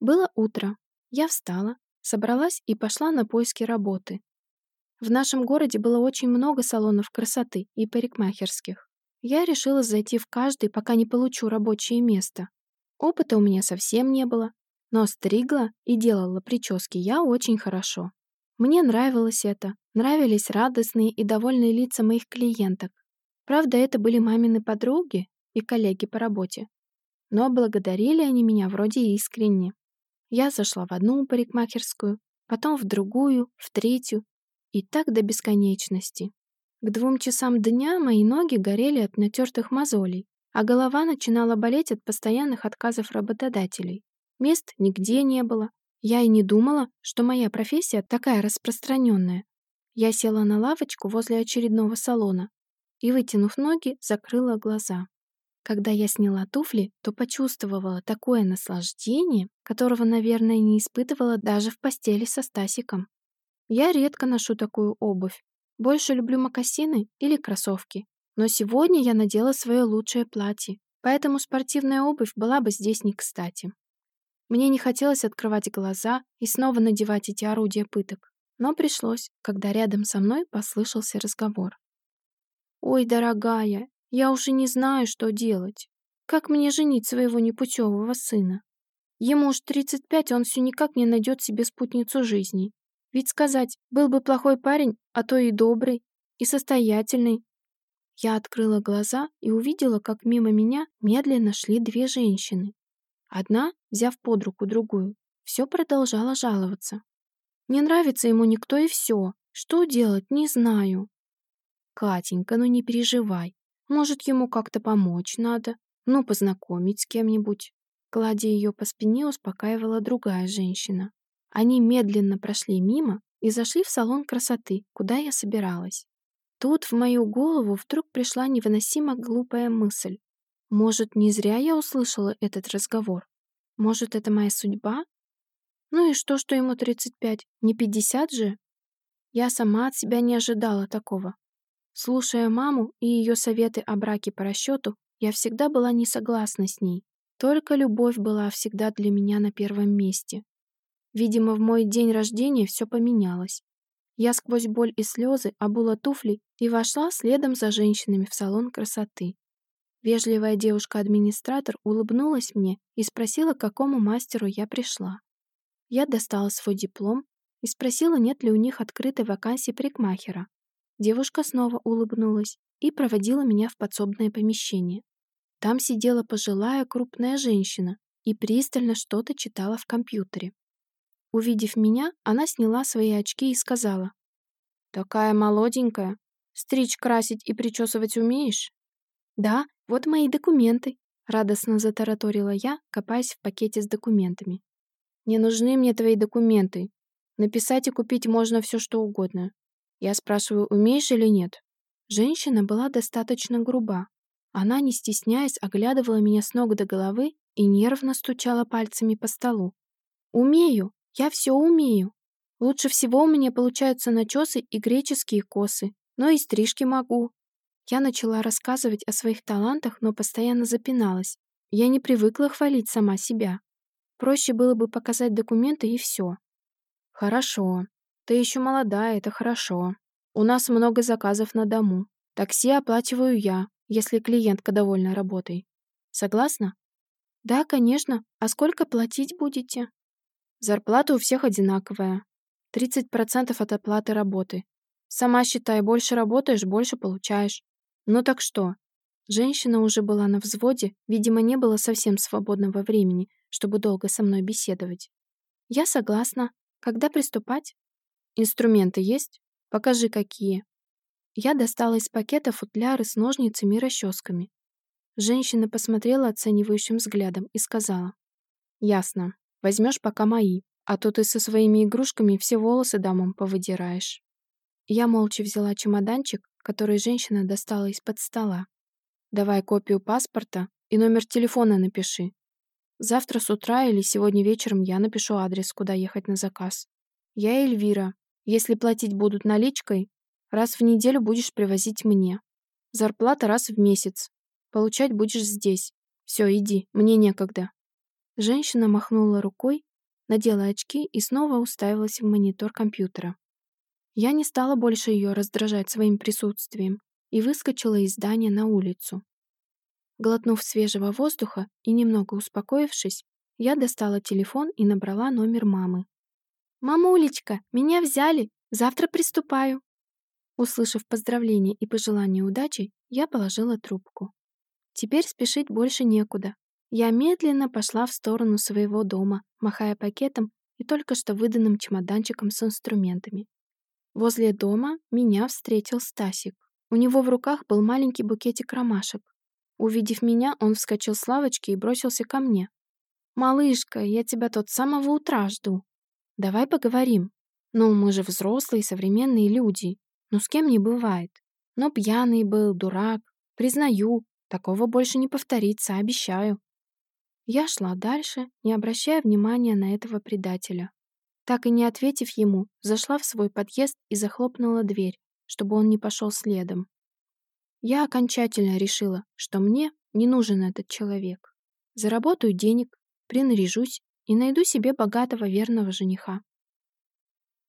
Было утро. Я встала, собралась и пошла на поиски работы. В нашем городе было очень много салонов красоты и парикмахерских. Я решила зайти в каждый, пока не получу рабочее место. Опыта у меня совсем не было, но стригла и делала прически я очень хорошо. Мне нравилось это, нравились радостные и довольные лица моих клиенток. Правда, это были мамины подруги и коллеги по работе. Но благодарили они меня вроде искренне. Я зашла в одну парикмахерскую, потом в другую, в третью, и так до бесконечности. К двум часам дня мои ноги горели от натертых мозолей, а голова начинала болеть от постоянных отказов работодателей. Мест нигде не было. Я и не думала, что моя профессия такая распространенная. Я села на лавочку возле очередного салона и, вытянув ноги, закрыла глаза. Когда я сняла туфли, то почувствовала такое наслаждение, которого, наверное, не испытывала даже в постели со Стасиком. Я редко ношу такую обувь. Больше люблю мокасины или кроссовки. Но сегодня я надела свое лучшее платье, поэтому спортивная обувь была бы здесь не кстати. Мне не хотелось открывать глаза и снова надевать эти орудия пыток, но пришлось, когда рядом со мной послышался разговор. «Ой, дорогая, я уже не знаю, что делать. Как мне женить своего непутевого сына? Ему уж 35, он все никак не найдет себе спутницу жизни. Ведь сказать, был бы плохой парень, а то и добрый, и состоятельный. Я открыла глаза и увидела, как мимо меня медленно шли две женщины. Одна, взяв под руку другую, все продолжала жаловаться. Не нравится ему никто и все. Что делать, не знаю. Катенька, ну не переживай. Может, ему как-то помочь надо? Ну, познакомить с кем-нибудь?» Гладя ее по спине, успокаивала другая женщина. Они медленно прошли мимо и зашли в салон красоты, куда я собиралась. Тут в мою голову вдруг пришла невыносимо глупая мысль. Может, не зря я услышала этот разговор? Может, это моя судьба? Ну и что, что ему 35? Не 50 же? Я сама от себя не ожидала такого. Слушая маму и ее советы о браке по расчету, я всегда была не согласна с ней. Только любовь была всегда для меня на первом месте. Видимо, в мой день рождения все поменялось. Я сквозь боль и слезы обула туфли и вошла следом за женщинами в салон красоты. Вежливая девушка-администратор улыбнулась мне и спросила, к какому мастеру я пришла. Я достала свой диплом и спросила, нет ли у них открытой вакансии парикмахера. Девушка снова улыбнулась и проводила меня в подсобное помещение. Там сидела пожилая крупная женщина и пристально что-то читала в компьютере. Увидев меня, она сняла свои очки и сказала. «Такая молоденькая. Стричь, красить и причесывать умеешь?» «Да, вот мои документы», — радостно затараторила я, копаясь в пакете с документами. «Не нужны мне твои документы. Написать и купить можно все, что угодно. Я спрашиваю, умеешь или нет? Женщина была достаточно груба. Она, не стесняясь, оглядывала меня с ног до головы и нервно стучала пальцами по столу. «Умею! Я все умею! Лучше всего у меня получаются начесы и греческие косы, но и стрижки могу». Я начала рассказывать о своих талантах, но постоянно запиналась. Я не привыкла хвалить сама себя. Проще было бы показать документы и все. «Хорошо. Ты еще молодая, это хорошо. У нас много заказов на дому. Такси оплачиваю я, если клиентка довольна работой. Согласна? Да, конечно. А сколько платить будете? Зарплата у всех одинаковая. 30% от оплаты работы. Сама считай, больше работаешь, больше получаешь. Ну так что? Женщина уже была на взводе, видимо, не было совсем свободного времени, чтобы долго со мной беседовать. Я согласна. Когда приступать? Инструменты есть? Покажи, какие. Я достала из пакета футляры с ножницами и расческами. Женщина посмотрела оценивающим взглядом и сказала. «Ясно. Возьмешь пока мои, а то ты со своими игрушками все волосы дамам повыдираешь». Я молча взяла чемоданчик, который женщина достала из-под стола. «Давай копию паспорта и номер телефона напиши. Завтра с утра или сегодня вечером я напишу адрес, куда ехать на заказ. Я Эльвира, если платить будут наличкой, раз в неделю будешь привозить мне. Зарплата раз в месяц. Получать будешь здесь. Все, иди, мне некогда». Женщина махнула рукой надела очки и снова уставилась в монитор компьютера. Я не стала больше ее раздражать своим присутствием и выскочила из здания на улицу. Глотнув свежего воздуха и немного успокоившись, я достала телефон и набрала номер мамы. «Мамулечка, меня взяли! Завтра приступаю!» Услышав поздравления и пожелания удачи, я положила трубку. Теперь спешить больше некуда. Я медленно пошла в сторону своего дома, махая пакетом и только что выданным чемоданчиком с инструментами. Возле дома меня встретил Стасик. У него в руках был маленький букетик ромашек. Увидев меня, он вскочил с лавочки и бросился ко мне. «Малышка, я тебя тут с самого утра жду. Давай поговорим. Ну, мы же взрослые современные люди. Ну, с кем не бывает. Но пьяный был, дурак. Признаю, такого больше не повторится, обещаю». Я шла дальше, не обращая внимания на этого предателя. Так и не ответив ему, зашла в свой подъезд и захлопнула дверь, чтобы он не пошел следом. Я окончательно решила, что мне не нужен этот человек. Заработаю денег, принаряжусь и найду себе богатого верного жениха.